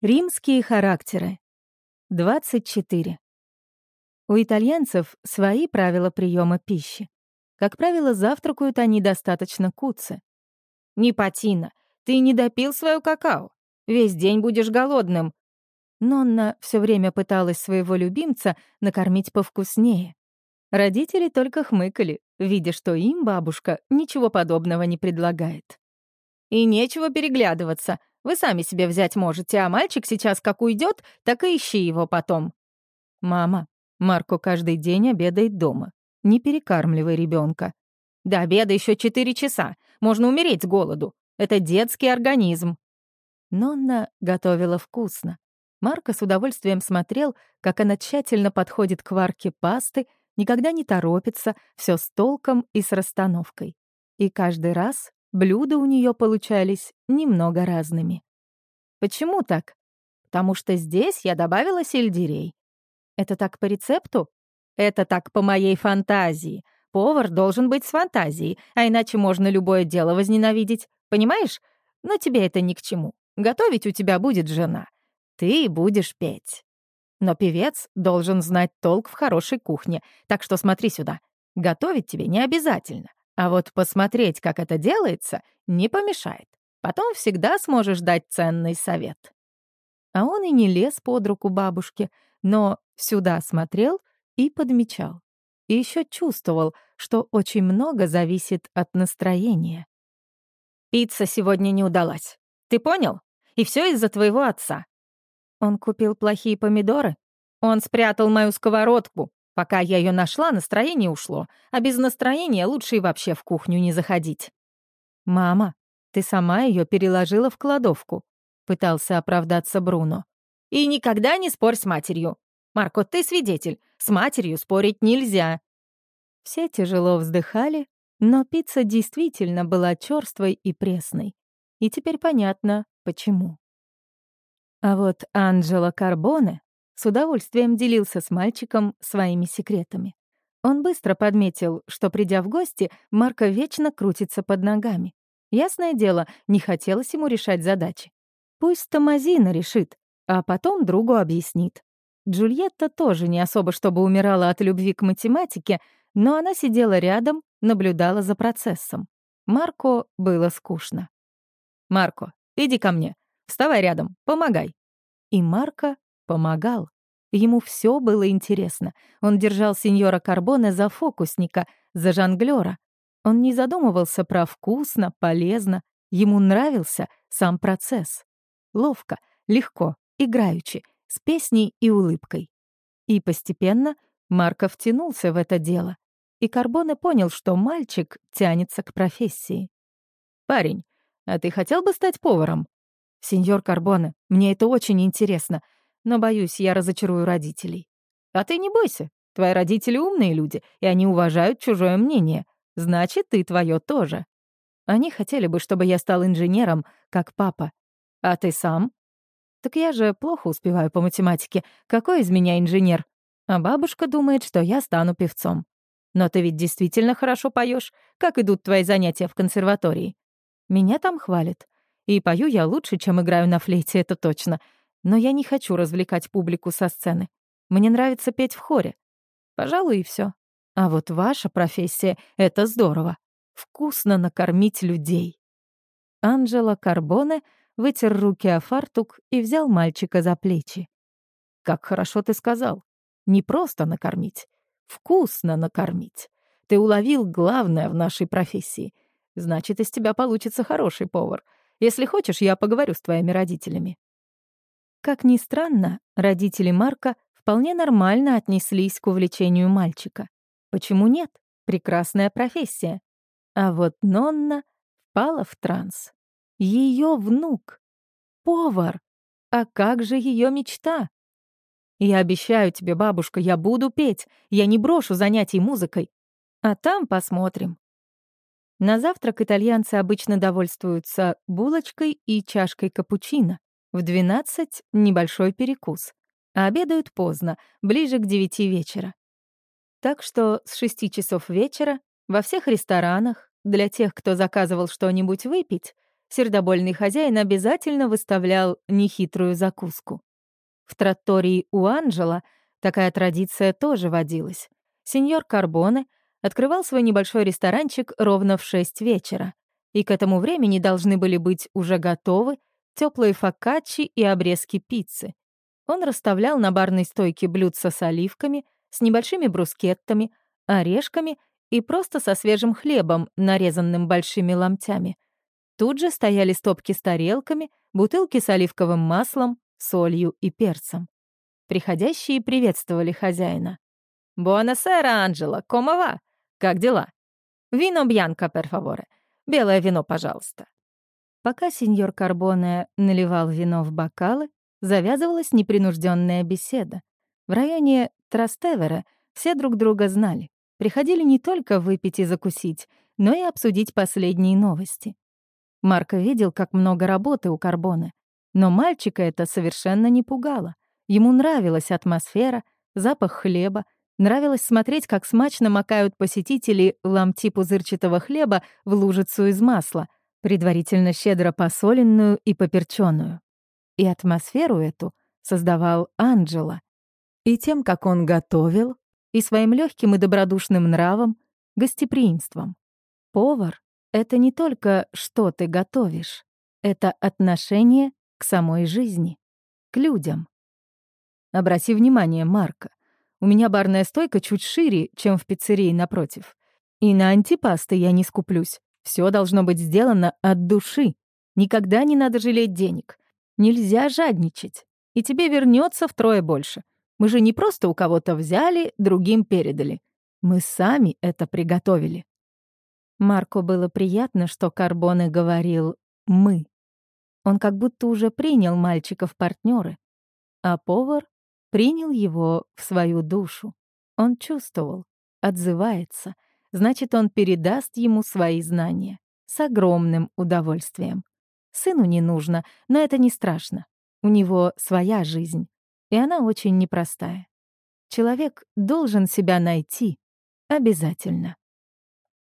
Римские характеры. 24. У итальянцев свои правила приема пищи. Как правило, завтракают они достаточно куцы. «Непатина, ты не допил свою какао. Весь день будешь голодным». Нонна все время пыталась своего любимца накормить повкуснее. Родители только хмыкали, видя, что им бабушка ничего подобного не предлагает. «И нечего переглядываться. Вы сами себе взять можете, а мальчик сейчас как уйдет, так и ищи его потом». «Мама, Марко каждый день обедает дома. Не перекармливай ребенка. До обеда еще четыре часа. Можно умереть с голоду. Это детский организм». Нонна готовила вкусно. Марко с удовольствием смотрел, как она тщательно подходит к варке пасты, никогда не торопится, все с толком и с расстановкой. И каждый раз Блюда у нее получались немного разными. Почему так? Потому что здесь я добавила сельдерей. Это так по рецепту? Это так по моей фантазии. Повар должен быть с фантазией, а иначе можно любое дело возненавидеть. Понимаешь? Но тебе это ни к чему. Готовить у тебя будет жена. Ты будешь петь. Но певец должен знать толк в хорошей кухне, так что смотри сюда. Готовить тебе не обязательно. А вот посмотреть, как это делается, не помешает. Потом всегда сможешь дать ценный совет. А он и не лез под руку бабушке, но сюда смотрел и подмечал. И еще чувствовал, что очень много зависит от настроения. «Пицца сегодня не удалась. Ты понял? И все из-за твоего отца». Он купил плохие помидоры? Он спрятал мою сковородку, Пока я ее нашла, настроение ушло, а без настроения лучше и вообще в кухню не заходить. «Мама, ты сама ее переложила в кладовку», — пытался оправдаться Бруно. «И никогда не спорь с матерью. Марко, ты свидетель, с матерью спорить нельзя». Все тяжело вздыхали, но пицца действительно была черствой и пресной. И теперь понятно, почему. А вот Анджело Карбоне с удовольствием делился с мальчиком своими секретами. Он быстро подметил, что, придя в гости, Марко вечно крутится под ногами. Ясное дело, не хотелось ему решать задачи. Пусть Томазина решит, а потом другу объяснит. Джульетта тоже не особо чтобы умирала от любви к математике, но она сидела рядом, наблюдала за процессом. Марко было скучно. «Марко, иди ко мне. Вставай рядом, помогай». И Марко Помогал. Ему все было интересно. Он держал сеньора Карбоне за фокусника, за жонглера. Он не задумывался про вкусно, полезно. Ему нравился сам процесс. Ловко, легко, играючи, с песней и улыбкой. И постепенно Марко втянулся в это дело. И Карбоне понял, что мальчик тянется к профессии. «Парень, а ты хотел бы стать поваром?» «Сеньор Карбоне, мне это очень интересно но, боюсь, я разочарую родителей. А ты не бойся, твои родители умные люди, и они уважают чужое мнение. Значит, ты твое тоже. Они хотели бы, чтобы я стал инженером, как папа. А ты сам? Так я же плохо успеваю по математике. Какой из меня инженер? А бабушка думает, что я стану певцом. Но ты ведь действительно хорошо поешь. Как идут твои занятия в консерватории? Меня там хвалят. И пою я лучше, чем играю на флейте, это точно. Но я не хочу развлекать публику со сцены. Мне нравится петь в хоре. Пожалуй, и все. А вот ваша профессия — это здорово. Вкусно накормить людей. Анджело Карбоне вытер руки о фартук и взял мальчика за плечи. «Как хорошо ты сказал. Не просто накормить. Вкусно накормить. Ты уловил главное в нашей профессии. Значит, из тебя получится хороший повар. Если хочешь, я поговорю с твоими родителями. Как ни странно, родители Марка вполне нормально отнеслись к увлечению мальчика. Почему нет? Прекрасная профессия. А вот Нонна впала в транс. Ее внук. Повар. А как же ее мечта? Я обещаю тебе, бабушка, я буду петь. Я не брошу занятий музыкой. А там посмотрим. На завтрак итальянцы обычно довольствуются булочкой и чашкой капучино. В 12 — небольшой перекус. А обедают поздно, ближе к 9 вечера. Так что с 6 часов вечера во всех ресторанах для тех, кто заказывал что-нибудь выпить, сердобольный хозяин обязательно выставлял нехитрую закуску. В траттории у Анджела такая традиция тоже водилась. Сеньор Карбоне открывал свой небольшой ресторанчик ровно в шесть вечера, и к этому времени должны были быть уже готовы теплые фокаччи и обрезки пиццы. Он расставлял на барной стойке блюдца с оливками, с небольшими брускеттами, орешками и просто со свежим хлебом, нарезанным большими ломтями. Тут же стояли стопки с тарелками, бутылки с оливковым маслом, солью и перцем. Приходящие приветствовали хозяина. «Буонасера, Анджело, комова? Как дела? Вино бьянка, перфаворе. Белое вино, пожалуйста». Пока сеньор Карбоне наливал вино в бокалы, завязывалась непринужденная беседа. В районе Трастевера все друг друга знали. Приходили не только выпить и закусить, но и обсудить последние новости. Марко видел, как много работы у Карбоне, но мальчика это совершенно не пугало. Ему нравилась атмосфера, запах хлеба, нравилось смотреть, как смачно макают посетители ломти пузырчатого хлеба в лужицу из масла, предварительно щедро посоленную и поперченную. И атмосферу эту создавал Анджела. И тем, как он готовил, и своим легким и добродушным нравом, гостеприимством. Повар — это не только что ты готовишь, это отношение к самой жизни, к людям. Обрати внимание, Марка, у меня барная стойка чуть шире, чем в пиццерии напротив. И на антипасты я не скуплюсь. Все должно быть сделано от души. Никогда не надо жалеть денег. Нельзя жадничать. И тебе вернется втрое больше. Мы же не просто у кого-то взяли, другим передали. Мы сами это приготовили. Марко было приятно, что Карбоне говорил «мы». Он как будто уже принял мальчика в партнеры, а повар принял его в свою душу. Он чувствовал, отзывается, значит, он передаст ему свои знания с огромным удовольствием. Сыну не нужно, но это не страшно. У него своя жизнь, и она очень непростая. Человек должен себя найти обязательно.